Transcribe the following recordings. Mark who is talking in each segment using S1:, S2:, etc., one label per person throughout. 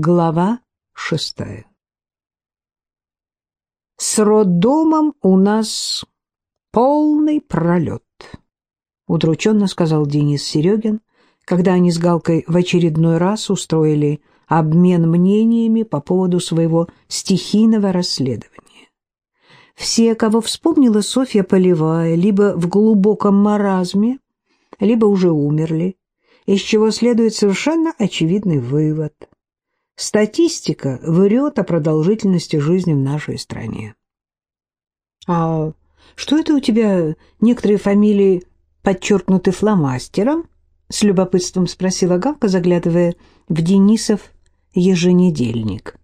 S1: Глава шестая С роддомом у нас полный пролет, удрученно сказал Денис Серегин, когда они с Галкой в очередной раз устроили обмен мнениями по поводу своего стихийного расследования. Все, кого вспомнила Софья Полевая, либо в глубоком маразме, либо уже умерли, из чего следует совершенно очевидный вывод – Статистика врет о продолжительности жизни в нашей стране. А что это у тебя некоторые фамилии подчеркнуты фломастером? С любопытством спросила Галка, заглядывая в Денисов еженедельник.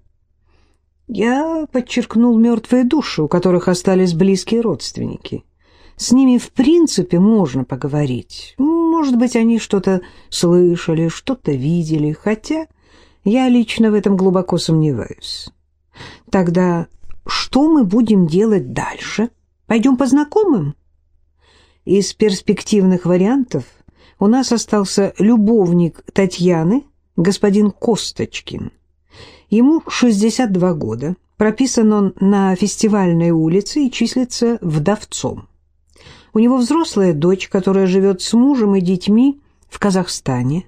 S1: Я подчеркнул мертвые души, у которых остались близкие родственники. С ними, в принципе, можно поговорить. Может быть, они что-то слышали, что-то видели, хотя я лично в этом глубоко сомневаюсь. Тогда что мы будем делать дальше? Пойдем по знакомым? Из перспективных вариантов у нас остался любовник Татьяны, господин Косточкин. Ему 62 года, прописан он на фестивальной улице и числится вдовцом. У него взрослая дочь, которая живет с мужем и детьми в Казахстане.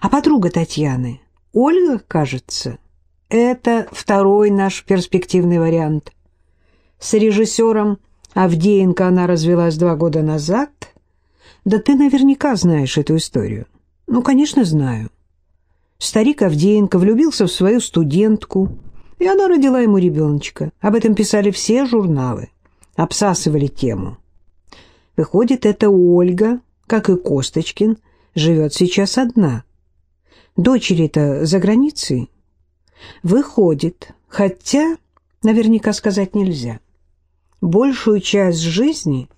S1: А подруга Татьяны Ольга, кажется, это второй наш перспективный вариант. С режиссером Авдеенко она развелась два года назад. Да ты наверняка знаешь эту историю. Ну, конечно, знаю. Старик Авдеенко влюбился в свою студентку, и она родила ему ребеночка. Об этом писали все журналы, обсасывали тему. Выходит, это Ольга, как и Косточкин, живет сейчас одна – Дочери-то за границей? Выходит, хотя наверняка сказать нельзя. Большую часть жизни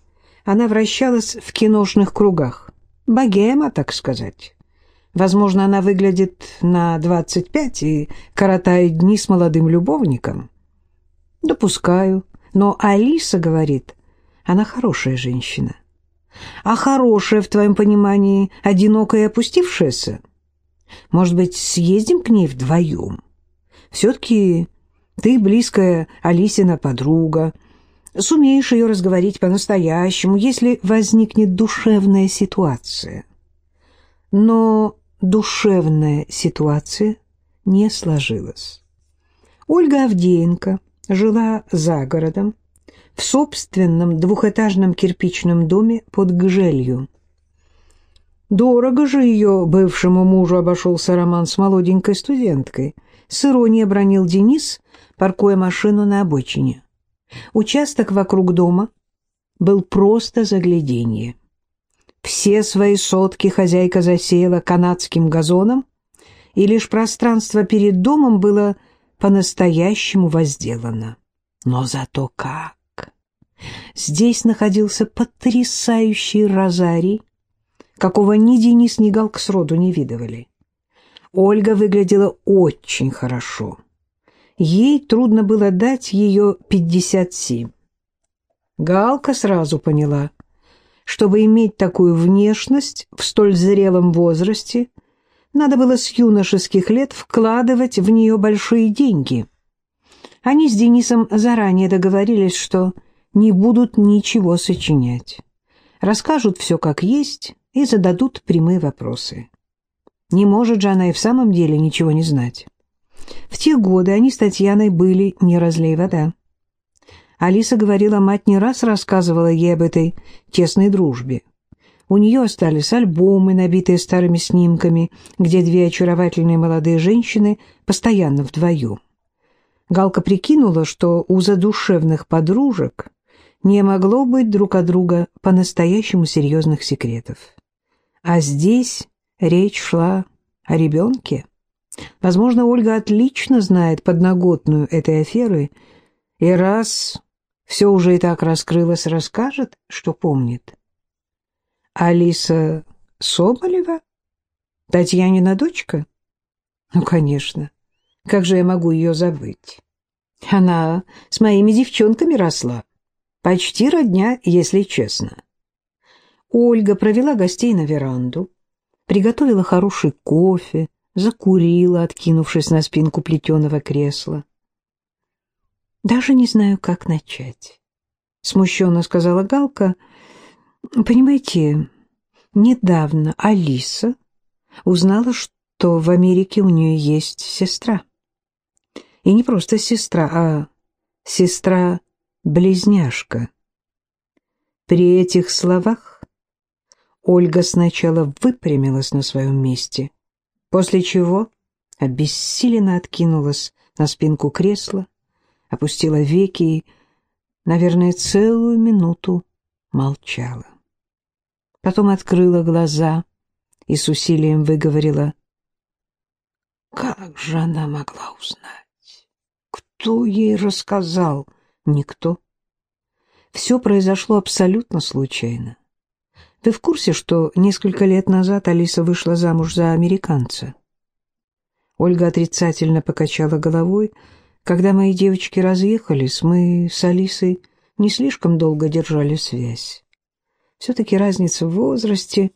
S1: она вращалась в киношных кругах. Богема, так сказать. Возможно, она выглядит на 25 и коротает дни с молодым любовником. Допускаю. Но Алиса говорит, она хорошая женщина. А хорошая, в твоем понимании, одинокая и опустившаяся – может быть, съездим к ней вдвоем? Все-таки ты близкая Алисина подруга, сумеешь ее разговорить по-настоящему, если возникнет душевная ситуация. Но душевная ситуация не сложилась. Ольга Авдеенко жила за городом, в собственном двухэтажном кирпичном доме под Гжелью. Дорого же ее бывшему мужу обошелся роман с молоденькой студенткой. С иронией бронил Денис, паркуя машину на обочине. Участок вокруг дома был просто загляденье. Все свои сотки хозяйка засеяла канадским газоном, и лишь пространство перед домом было по-настоящему возделано. Но зато как! Здесь находился потрясающий розарий, какого ни Денис, ни Галка сроду не видывали. Ольга выглядела очень хорошо. Ей трудно было дать ее 57. Галка сразу поняла, чтобы иметь такую внешность в столь зрелом возрасте, надо было с юношеских лет вкладывать в нее большие деньги. Они с Денисом заранее договорились, что не будут ничего сочинять. Расскажут все как есть, и зададут прямые вопросы. Не может же она и в самом деле ничего не знать. В те годы они с Татьяной были не разлей вода. Алиса говорила, мать не раз рассказывала ей об этой тесной дружбе. У нее остались альбомы, набитые старыми снимками, где две очаровательные молодые женщины постоянно вдвоем. Галка прикинула, что у задушевных подружек не могло быть друг от друга по-настоящему серьезных секретов. А здесь речь шла о ребенке. Возможно, Ольга отлично знает подноготную этой аферы, и раз все уже и так раскрылось, расскажет, что помнит. Алиса Соболева? Татьянина дочка? Ну, конечно. Как же я могу ее забыть? Она с моими девчонками росла. Почти родня, если честно. Ольга провела гостей на веранду, приготовила хороший кофе, закурила, откинувшись на спинку плетеного кресла. «Даже не знаю, как начать», — смущенно сказала Галка. «Понимаете, недавно Алиса узнала, что в Америке у нее есть сестра. И не просто сестра, а сестра-близняшка. При этих словах Ольга сначала выпрямилась на своем месте, после чего обессиленно откинулась на спинку кресла, опустила веки и, наверное, целую минуту молчала. Потом открыла глаза и с усилием выговорила. Как же она могла узнать? Кто ей рассказал? Никто. Все произошло абсолютно случайно. Ты в курсе, что несколько лет назад Алиса вышла замуж за американца? Ольга отрицательно покачала головой. Когда мои девочки разъехались, мы с Алисой не слишком долго держали связь. Все-таки разница в возрасте.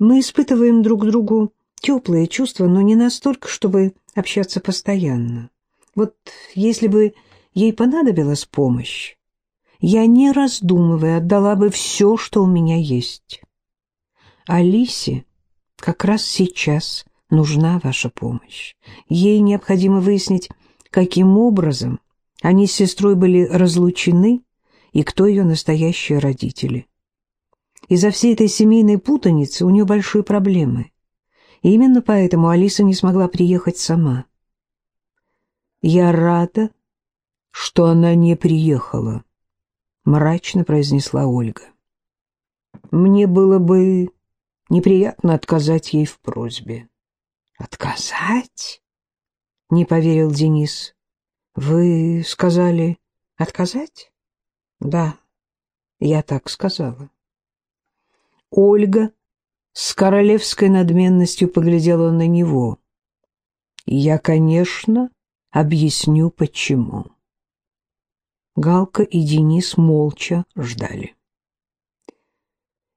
S1: Мы испытываем друг другу теплые чувства, но не настолько, чтобы общаться постоянно. Вот если бы ей понадобилась помощь, я, не раздумывая, отдала бы все, что у меня есть. Алисе как раз сейчас нужна ваша помощь. Ей необходимо выяснить, каким образом они с сестрой были разлучены и кто ее настоящие родители. Из-за всей этой семейной путаницы у нее большие проблемы. И именно поэтому Алиса не смогла приехать сама. Я рада, что она не приехала мрачно произнесла Ольга. Мне было бы неприятно отказать ей в просьбе. Отказать? Не поверил Денис. Вы сказали отказать? Да, я так сказала. Ольга с королевской надменностью поглядела на него. Я, конечно, объясню, почему. Галка и Денис молча ждали.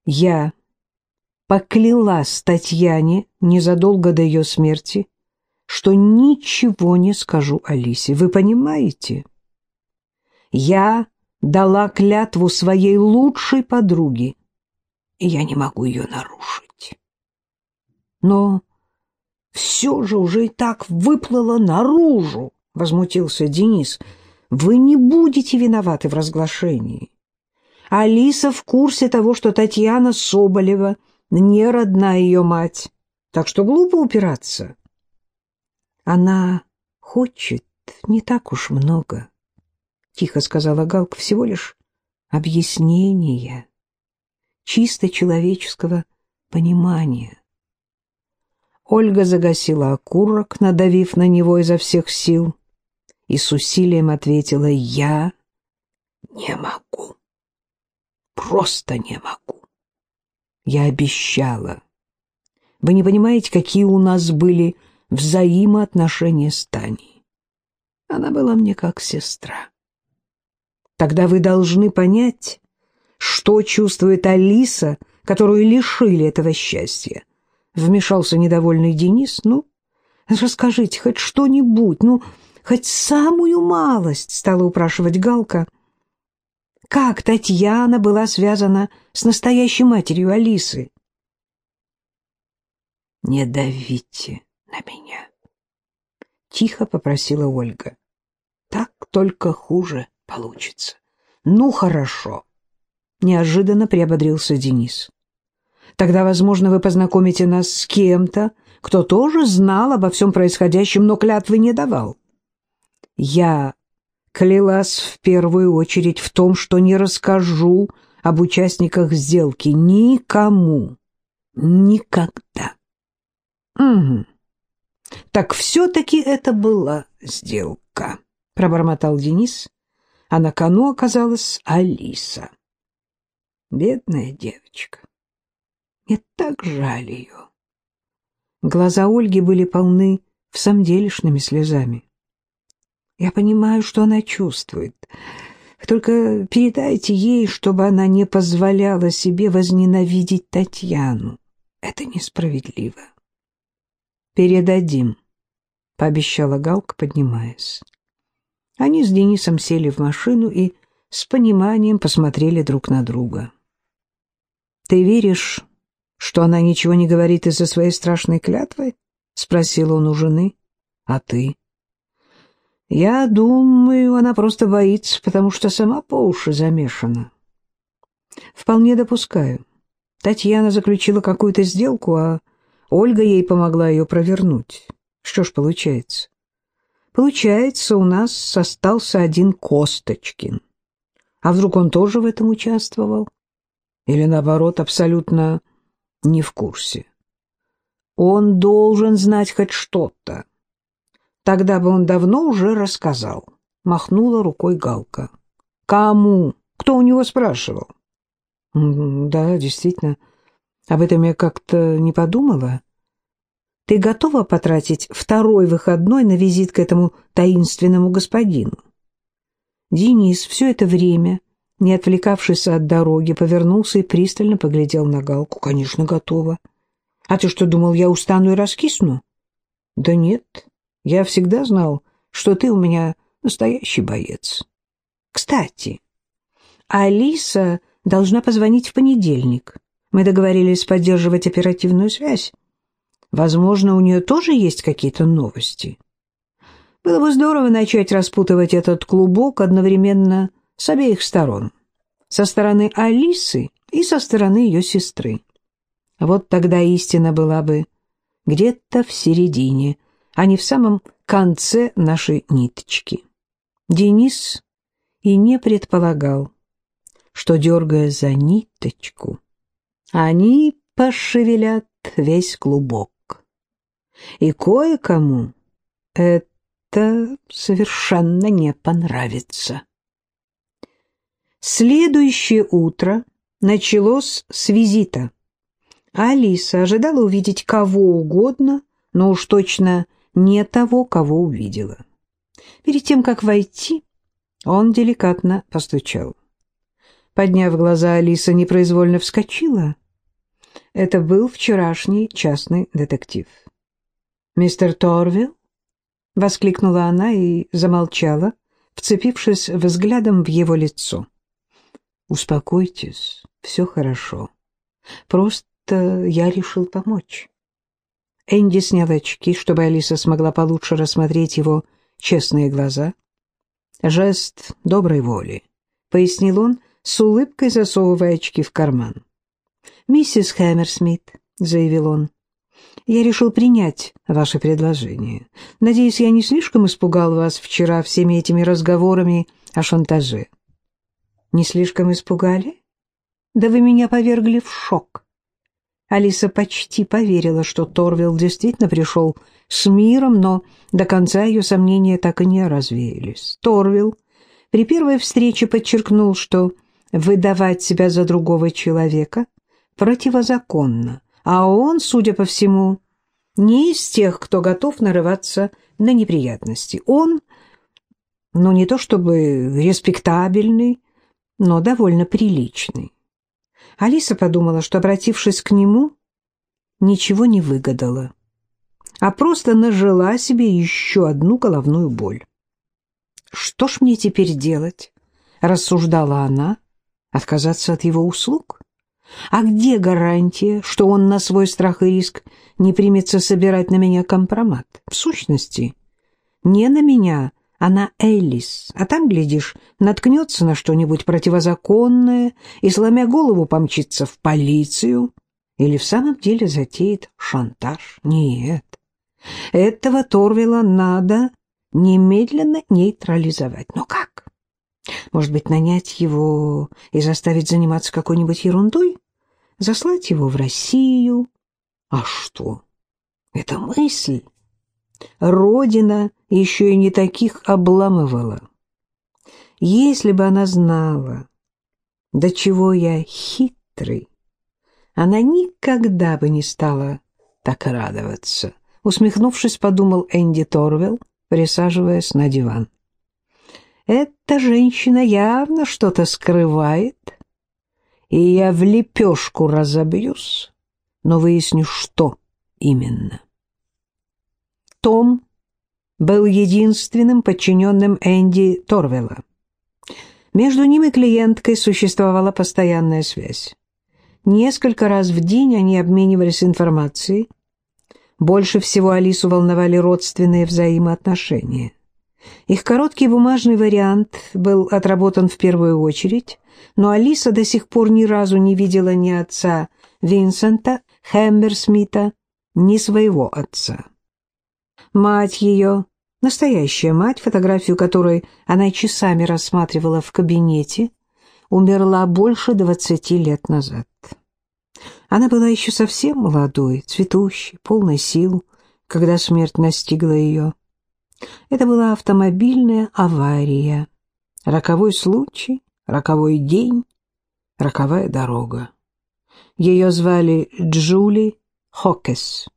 S1: Я поклялась Татьяне незадолго до ее смерти, что ничего не скажу Алисе. Вы понимаете? Я дала клятву своей лучшей подруге, и я не могу ее нарушить. Но все же уже и так выплыло наружу, — возмутился Денис, — вы не будете виноваты в разглашении. Алиса в курсе того, что Татьяна Соболева не родная ее мать, так что глупо упираться. Она хочет не так уж много, — тихо сказала Галка, — всего лишь объяснение, чисто человеческого понимания. Ольга загасила окурок, надавив на него изо всех сил и с усилием ответила «Я не могу, просто не могу. Я обещала. Вы не понимаете, какие у нас были взаимоотношения с Таней. Она была мне как сестра. Тогда вы должны понять, что чувствует Алиса, которую лишили этого счастья. Вмешался недовольный Денис. Ну, расскажите хоть что-нибудь, ну, хоть самую малость, стала упрашивать Галка. Как Татьяна была связана с настоящей матерью Алисы? «Не давите на меня», — тихо попросила Ольга. «Так только хуже получится». «Ну, хорошо», — неожиданно приободрился Денис. «Тогда, возможно, вы познакомите нас с кем-то, кто тоже знал обо всем происходящем, но клятвы не давал. Я клялась в первую очередь в том, что не расскажу об участниках сделки никому. Никогда. Угу. Так все-таки это была сделка, пробормотал Денис, а на кону оказалась Алиса. Бедная девочка. Мне так жаль ее. Глаза Ольги были полны всамделишными слезами. Я понимаю, что она чувствует. Только передайте ей, чтобы она не позволяла себе возненавидеть Татьяну. Это несправедливо. передадим», — пообещала Галка, поднимаясь. Они с Денисом сели в машину и с пониманием посмотрели друг на друга. «Ты веришь, что она ничего не говорит из-за своей страшной клятвы?» — спросил он у жены. «А ты?» «Я думаю, она просто боится, потому что сама по уши замешана». «Вполне допускаю. Татьяна заключила какую-то сделку, а Ольга ей помогла ее провернуть. Что ж получается? Получается, у нас остался один Косточкин. А вдруг он тоже в этом участвовал? Или, наоборот, абсолютно не в курсе? Он должен знать хоть что-то. Тогда бы он давно уже рассказал. Махнула рукой Галка. Кому? Кто у него спрашивал? Да, действительно. Об этом я как-то не подумала. Ты готова потратить второй выходной на визит к этому таинственному господину? Денис все это время, не отвлекавшись от дороги, повернулся и пристально поглядел на Галку. Конечно, готова. А ты что, думал, я устану и раскисну? Да нет, я всегда знал, что ты у меня настоящий боец. Кстати, Алиса должна позвонить в понедельник. Мы договорились поддерживать оперативную связь. Возможно, у нее тоже есть какие-то новости. Было бы здорово начать распутывать этот клубок одновременно с обеих сторон. Со стороны Алисы и со стороны ее сестры. Вот тогда истина была бы где-то в середине, не в самом конце нашей ниточки. Денис и не предполагал, что, дергая за ниточку, они пошевелят весь клубок. И кое-кому это совершенно не понравится. Следующее утро началось с визита. Алиса ожидала увидеть кого угодно, но уж точно не того, кого увидела. Перед тем, как войти, он деликатно постучал. Подняв глаза, Алиса непроизвольно вскочила. Это был вчерашний частный детектив. «Мистер Торвилл?» — воскликнула она и замолчала, вцепившись взглядом в его лицо. «Успокойтесь, все хорошо. Просто я решил помочь». Энди снял очки, чтобы Алиса смогла получше рассмотреть его честные глаза. «Жест доброй воли», — пояснил он, с улыбкой засовывая очки в карман. «Миссис Хэмерсмит», — заявил он, — «я решил принять ваше предложение. Надеюсь, я не слишком испугал вас вчера всеми этими разговорами о шантаже». «Не слишком испугали? Да вы меня повергли в шок». Алиса почти поверила, что Торвилл действительно пришел с миром, но до конца ее сомнения так и не развеялись. Торвилл при первой встрече подчеркнул, что выдавать себя за другого человека противозаконно, а он, судя по всему, не из тех, кто готов нарываться на неприятности. Он, ну не то чтобы респектабельный, но довольно приличный. Алиса подумала, что, обратившись к нему, ничего не выгадала, а просто нажила себе еще одну головную боль. «Что ж мне теперь делать?» — рассуждала она. «Отказаться от его услуг? А где гарантия, что он на свой страх и риск не примется собирать на меня компромат? В сущности, не на меня, а на Элис. А там, глядишь, наткнется на что-нибудь противозаконное и, сломя голову, помчится в полицию. Или в самом деле затеет шантаж? Нет. Этого Торвела надо немедленно нейтрализовать. Но как? Может быть, нанять его и заставить заниматься какой-нибудь ерундой? Заслать его в Россию? А что? Это мысль. Родина еще и не таких обламывала. Если бы она знала, до чего я хитрый, она никогда бы не стала так радоваться. Усмехнувшись, подумал Энди Торвелл, присаживаясь на диван. Эта женщина явно что-то скрывает, и я в лепешку разобьюсь, но выясню, что именно. Том был единственным подчиненным Энди Торвелла. Между ним и клиенткой существовала постоянная связь. Несколько раз в день они обменивались информацией. Больше всего Алису волновали родственные взаимоотношения. Их короткий бумажный вариант был отработан в первую очередь, но Алиса до сих пор ни разу не видела ни отца Винсента Хэмберсмита, ни своего отца. Мать ее, настоящая мать, фотографию которой она часами рассматривала в кабинете, умерла больше двадцати лет назад. Она была еще совсем молодой, цветущей, полной сил, когда смерть настигла ее. Это была автомобильная авария. Роковой случай, роковой день, роковая дорога. Ее звали Джули Хоккес.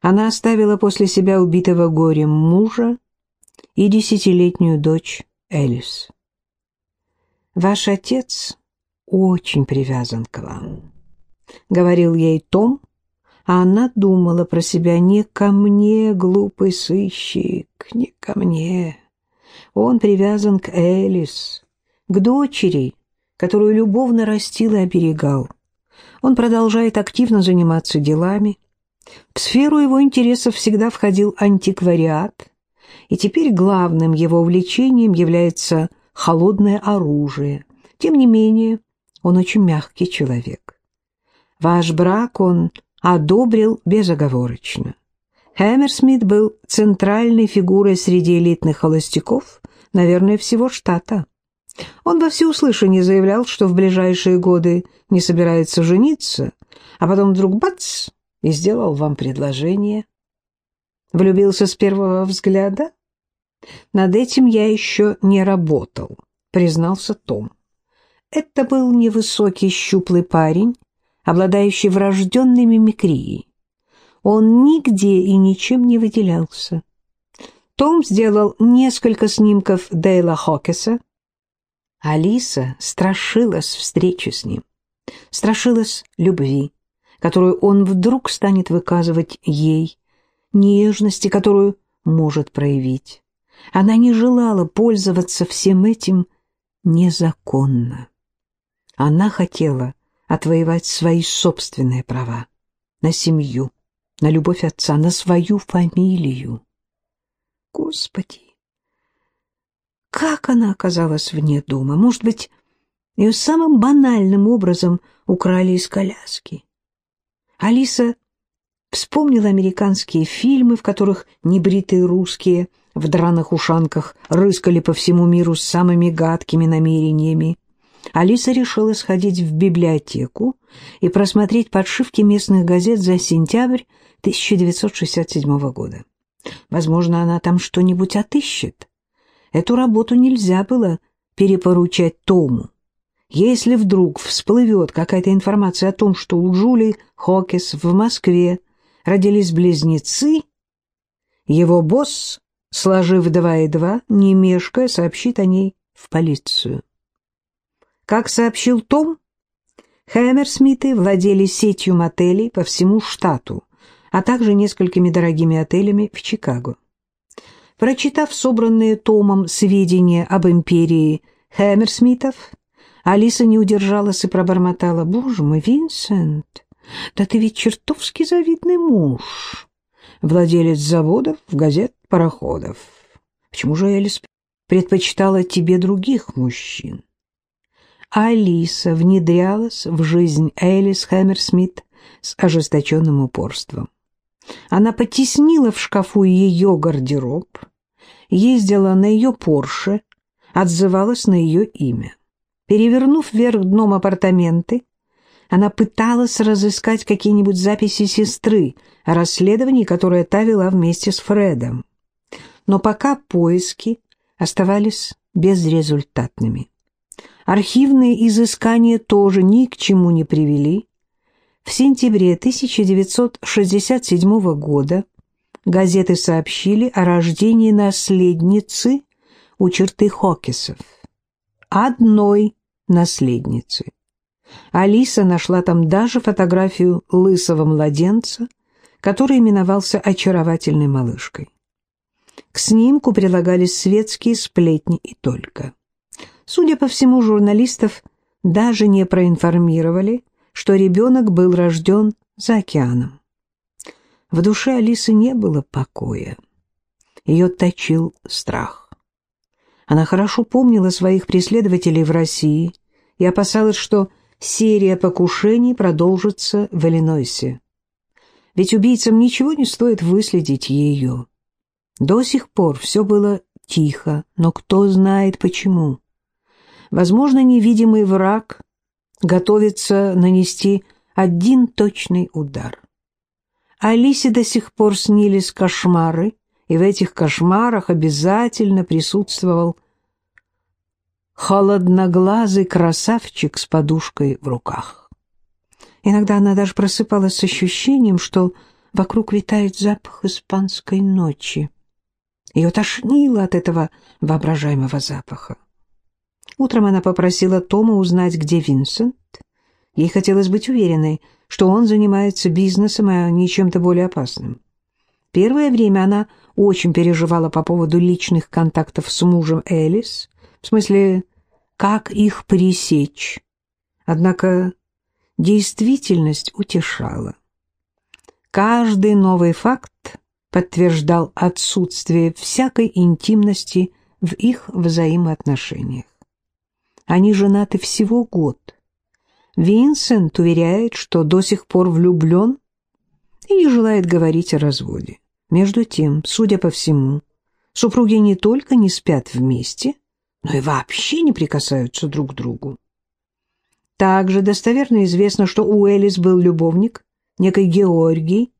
S1: Она оставила после себя убитого горем мужа и десятилетнюю дочь Элис. «Ваш отец очень привязан к вам», — говорил ей Том, а она думала про себя не ко мне, глупый сыщик, не ко мне. Он привязан к Элис, к дочери, которую любовно растил и оберегал. Он продолжает активно заниматься делами. В сферу его интересов всегда входил антиквариат, и теперь главным его увлечением является холодное оружие. Тем не менее, он очень мягкий человек. Ваш брак он одобрил безоговорочно. Хэмерсмит был центральной фигурой среди элитных холостяков, наверное, всего штата. Он во всеуслышание заявлял, что в ближайшие годы не собирается жениться, а потом вдруг бац и сделал вам предложение. Влюбился с первого взгляда? Над этим я еще не работал, признался Том. Это был невысокий щуплый парень, обладающий врожденной мимикрией. Он нигде и ничем не выделялся. Том сделал несколько снимков Дейла Хокеса. Алиса страшилась встречи с ним, страшилась любви, которую он вдруг станет выказывать ей, нежности, которую может проявить. Она не желала пользоваться всем этим незаконно. Она хотела отвоевать свои собственные права на семью, на любовь отца, на свою фамилию. Господи! Как она оказалась вне дома? Может быть, ее самым банальным образом украли из коляски? Алиса вспомнила американские фильмы, в которых небритые русские в драных ушанках рыскали по всему миру с самыми гадкими намерениями. Алиса решила сходить в библиотеку и просмотреть подшивки местных газет за сентябрь 1967 года. Возможно, она там что-нибудь отыщет. Эту работу нельзя было перепоручать Тому. Если вдруг всплывет какая-то информация о том, что у Джули Хокес в Москве родились близнецы, его босс, сложив два и два, не мешкая, сообщит о ней в полицию. Как сообщил Том, Хэмерсмиты владели сетью мотелей по всему штату, а также несколькими дорогими отелями в Чикаго. Прочитав собранные Томом сведения об империи Хэмерсмитов, Алиса не удержалась и пробормотала. «Боже мой, Винсент, да ты ведь чертовски завидный муж, владелец заводов, газет, пароходов. Почему же Элис предпочитала тебе других мужчин?» Алиса внедрялась в жизнь Элис Хэмерсмит с ожесточенным упорством. Она потеснила в шкафу ее гардероб, ездила на ее Порше, отзывалась на ее имя. Перевернув вверх дном апартаменты, она пыталась разыскать какие-нибудь записи сестры о расследовании, которое та вела вместе с Фредом. Но пока поиски оставались безрезультатными. Архивные изыскания тоже ни к чему не привели. В сентябре 1967 года газеты сообщили о рождении наследницы у черты Хокисов. Одной наследницы. Алиса нашла там даже фотографию лысого младенца, который именовался очаровательной малышкой. К снимку прилагались светские сплетни и только. Судя по всему, журналистов даже не проинформировали, что ребенок был рожден за океаном. В душе Алисы не было покоя. Ее точил страх. Она хорошо помнила своих преследователей в России и опасалась, что серия покушений продолжится в Иллинойсе. Ведь убийцам ничего не стоит выследить ее. До сих пор все было тихо, но кто знает почему. Возможно, невидимый враг готовится нанести один точный удар. Алисе до сих пор снились кошмары, и в этих кошмарах обязательно присутствовал холодноглазый красавчик с подушкой в руках. Иногда она даже просыпалась с ощущением, что вокруг витает запах испанской ночи. Ее тошнило от этого воображаемого запаха. Утром она попросила Тома узнать, где Винсент. Ей хотелось быть уверенной, что он занимается бизнесом, а не чем-то более опасным. Первое время она очень переживала по поводу личных контактов с мужем Элис, в смысле, как их пресечь. Однако действительность утешала. Каждый новый факт подтверждал отсутствие всякой интимности в их взаимоотношениях. Они женаты всего год. Винсент уверяет, что до сих пор влюблен и не желает говорить о разводе. Между тем, судя по всему, супруги не только не спят вместе, но и вообще не прикасаются друг к другу. Также достоверно известно, что у Элис был любовник, некий Георгий,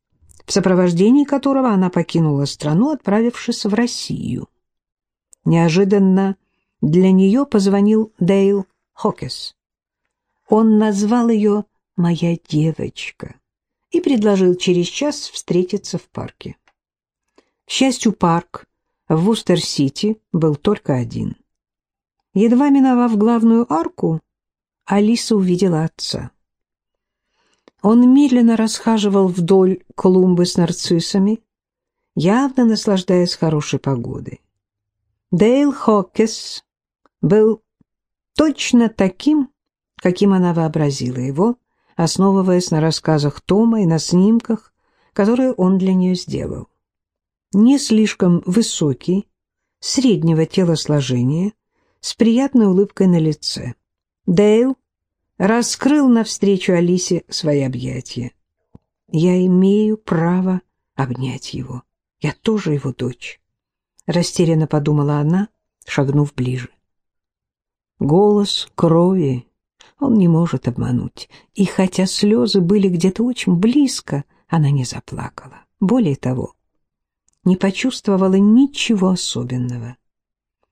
S1: в сопровождении которого она покинула страну, отправившись в Россию. Неожиданно для нее позвонил Дейл Хокес. Он назвал ее «моя девочка» и предложил через час встретиться в парке. К счастью, парк в Вустер-Сити был только один. Едва миновав главную арку, Алиса увидела отца. Он медленно расхаживал вдоль клумбы с нарциссами, явно наслаждаясь хорошей погодой. Дейл Хоккес был точно таким, каким она вообразила его, основываясь на рассказах Тома и на снимках, которые он для нее сделал не слишком высокий, среднего телосложения, с приятной улыбкой на лице. Дейл раскрыл навстречу Алисе свои объятия. «Я имею право обнять его. Я тоже его дочь», — растерянно подумала она, шагнув ближе. Голос крови он не может обмануть, и хотя слезы были где-то очень близко, она не заплакала. Более того, не почувствовала ничего особенного.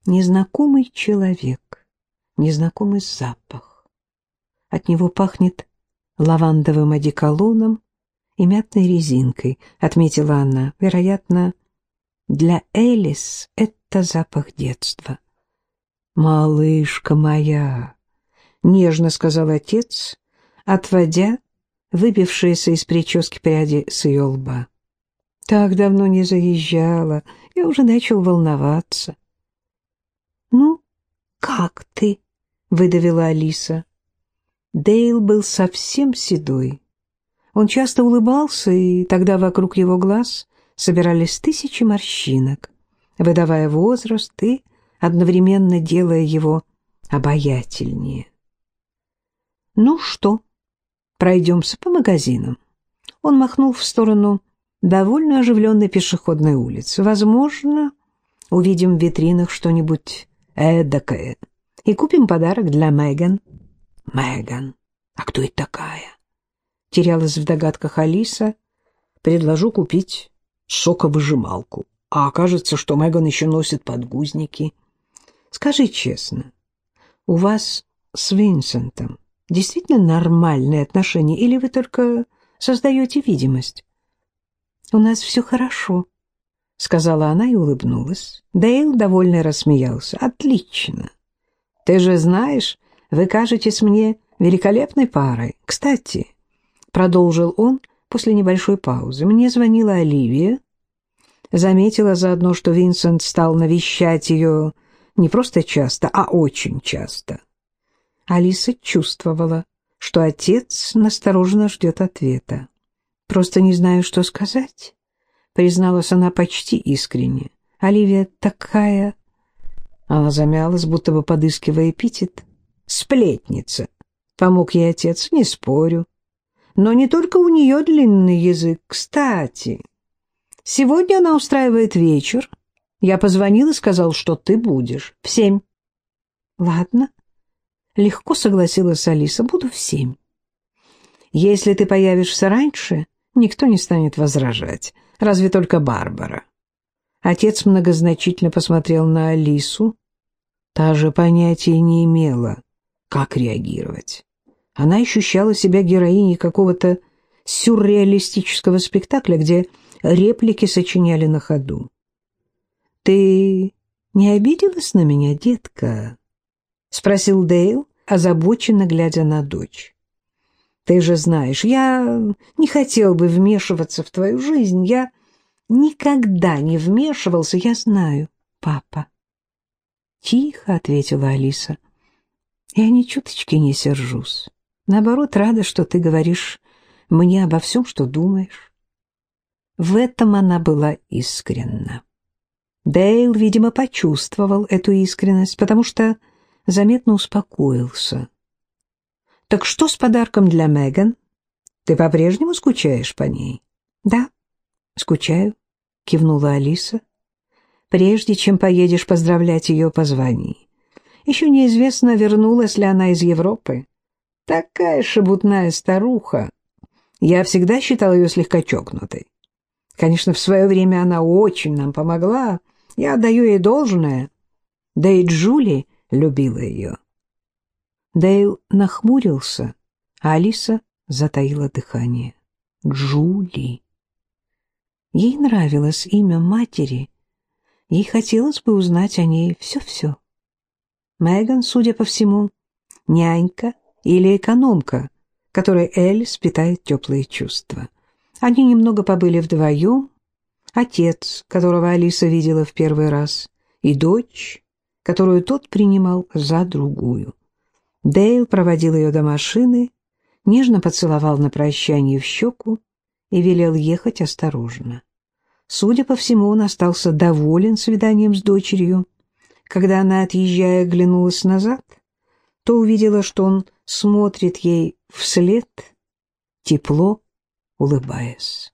S1: Незнакомый человек, незнакомый запах. От него пахнет лавандовым одеколоном и мятной резинкой, отметила она. Вероятно, для Элис это запах детства. «Малышка моя!» — нежно сказал отец, отводя выбившиеся из прически пряди с ее лба. Так давно не заезжала, я уже начал волноваться. «Ну, как ты?» — выдавила Алиса. Дейл был совсем седой. Он часто улыбался, и тогда вокруг его глаз собирались тысячи морщинок, выдавая возраст и одновременно делая его обаятельнее. «Ну что, пройдемся по магазинам?» Он махнул в сторону довольно оживленной пешеходной улицы. Возможно, увидим в витринах что-нибудь эдакое и купим подарок для Меган. Меган? А кто это такая? Терялась в догадках Алиса. Предложу купить соковыжималку. А окажется, что Меган еще носит подгузники. Скажи честно, у вас с Винсентом действительно нормальные отношения, или вы только создаете видимость? «У нас все хорошо», — сказала она и улыбнулась. Дейл довольно рассмеялся. «Отлично. Ты же знаешь, вы кажетесь мне великолепной парой. Кстати», — продолжил он, после небольшой паузы. Мне звонила Оливия. Заметила заодно, что Винсент стал навещать ее не просто часто, а очень часто. Алиса чувствовала, что отец настороженно ждет ответа. «Просто не знаю, что сказать», — призналась она почти искренне. «Оливия такая...» Она замялась, будто бы подыскивая эпитет. «Сплетница», — помог ей отец, не спорю. Но не только у нее длинный язык. Кстати, сегодня она устраивает вечер. Я позвонил и сказал, что ты будешь в семь. Ладно. Легко согласилась Алиса. Буду в семь. Если ты появишься раньше, никто не станет возражать. Разве только Барбара. Отец многозначительно посмотрел на Алису. Та же понятия не имела, как реагировать. Она ощущала себя героиней какого-то сюрреалистического спектакля, где реплики сочиняли на ходу. «Ты не обиделась на меня, детка?» — спросил Дейл, озабоченно глядя на дочь. «Ты же знаешь, я не хотел бы вмешиваться в твою жизнь. Я никогда не вмешивался, я знаю, папа». «Тихо», — ответила Алиса. «Я ни чуточки не сержусь. Наоборот, рада, что ты говоришь мне обо всем, что думаешь. В этом она была искренна. Дейл, видимо, почувствовал эту искренность, потому что заметно успокоился. «Так что с подарком для Меган? Ты по-прежнему скучаешь по ней?» «Да, скучаю», — кивнула Алиса. «Прежде чем поедешь поздравлять ее, позвони. Еще неизвестно, вернулась ли она из Европы. Такая шебутная старуха. Я всегда считал ее слегка чокнутой. Конечно, в свое время она очень нам помогла. Я отдаю ей должное. Да и Джули любила ее. Дейл нахмурился, а Алиса затаила дыхание. Джули. Ей нравилось имя матери. Ей хотелось бы узнать о ней все-все. Меган, судя по всему, нянька — или экономка, которой Элис питает теплые чувства. Они немного побыли вдвоем, отец, которого Алиса видела в первый раз, и дочь, которую тот принимал за другую. Дейл проводил ее до машины, нежно поцеловал на прощание в щеку и велел ехать осторожно. Судя по всему, он остался доволен свиданием с дочерью. Когда она, отъезжая, оглянулась назад, то увидела, что он смотрит ей вслед, тепло улыбаясь.